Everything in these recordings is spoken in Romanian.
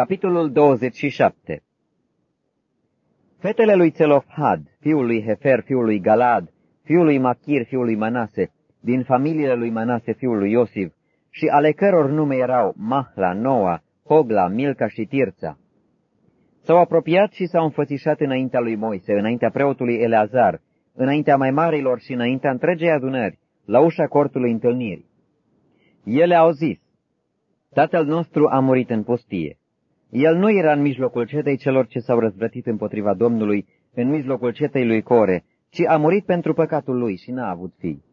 Capitolul 27 Fetele lui Țelofhad, fiul lui Hefer, fiul lui Galad, fiul lui Machir, fiul lui Manase, din familiile lui Manase, fiul lui Iosif, și ale căror nume erau Mahla, Noa, Hogla, Milca și Tirța. S-au apropiat și s-au înfățișat înaintea lui Moise, înaintea preotului Eleazar, înaintea mai marilor și înaintea întregei adunări, la ușa cortului întâlnirii. Ele au zis, Tatăl nostru a murit în pustie. El nu era în mijlocul cetei celor ce s-au răzvrătit împotriva Domnului, în mijlocul cetei lui Core, ci a murit pentru păcatul lui și n-a avut fii.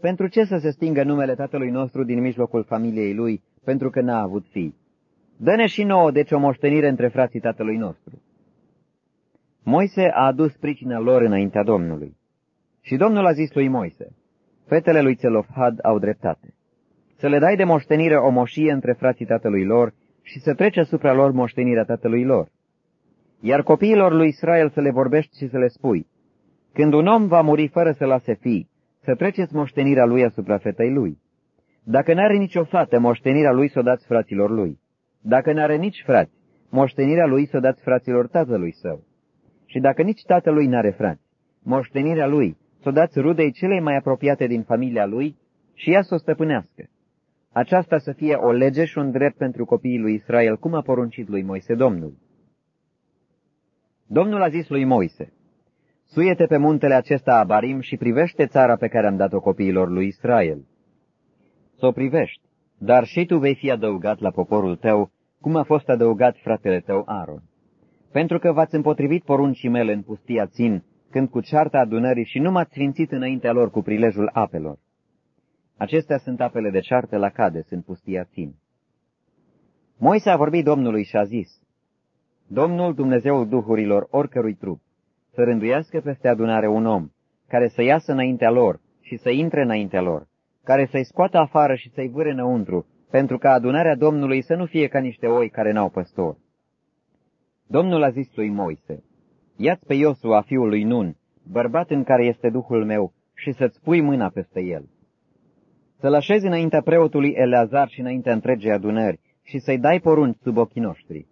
Pentru ce să se stingă numele tatălui nostru din mijlocul familiei lui, pentru că n-a avut fii? Dă-ne și nouă, deci, o moștenire între frații tatălui nostru. Moise a adus pricina lor înaintea Domnului. Și Domnul a zis lui Moise, fetele lui Țelofhad au dreptate. Să le dai de moștenire o moșie între frații tatălui lor și să trece asupra lor moștenirea tatălui lor. Iar copiilor lui Israel să le vorbești și să le spui, când un om va muri fără să lase fii, să treceți moștenirea lui asupra fetei lui. Dacă n-are nicio fată, moștenirea lui să o dați fraților lui. Dacă n-are nici frați, moștenirea lui să o dați fraților tatălui său. Și dacă nici tatălui n-are frați, moștenirea lui să o dați rudei celei mai apropiate din familia lui și ea să o stăpânească. Aceasta să fie o lege și un drept pentru copiii lui Israel, cum a poruncit lui Moise Domnul. Domnul a zis lui Moise, Suiete pe muntele acesta Abarim și privește țara pe care am dat-o copiilor lui Israel. Să o privești, dar și tu vei fi adăugat la poporul tău, cum a fost adăugat fratele tău Aaron. Pentru că v-ați împotrivit poruncii mele în pustia țin, când cu cearta adunării și nu m-ați sfințit înaintea lor cu prilejul apelor. Acestea sunt apele de ceartă la Cades, în pustia țin. Moise a vorbit Domnului și a zis, Domnul Dumnezeul Duhurilor oricărui trup, să rânduiască peste adunare un om, care să iasă înaintea lor și să intre înaintea lor, care să-i scoată afară și să-i vâre înăuntru, pentru ca adunarea Domnului să nu fie ca niște oi care n-au păstor. Domnul a zis lui Moise, Ia-ți pe Iosua, fiul lui Nun, bărbat în care este Duhul meu, și să-ți pui mâna peste el. Să-l așezi înaintea preotului Eleazar și înaintea întregei adunări și să-i dai porunci sub ochii noștri.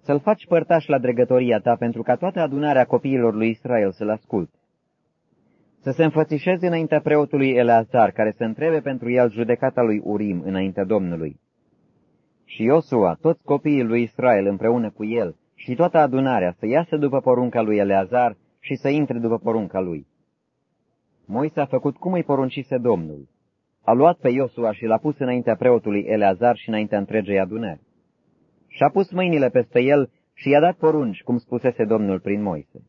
Să-l faci părtaș la dregătoria ta pentru ca toată adunarea copiilor lui Israel să-l asculte. Să se înfățișeze înaintea preotului Eleazar, care să întrebe pentru el judecata lui Urim înaintea Domnului. Și Iosua, toți copiii lui Israel împreună cu el, și toată adunarea să iasă după porunca lui Eleazar și să intre după porunca lui. Moise a făcut cum îi poruncise Domnul. A luat pe Iosua și l-a pus înaintea preotului Eleazar și înaintea întregei adunări. Și-a pus mâinile peste el și i-a dat porunci, cum spusese Domnul prin Moise.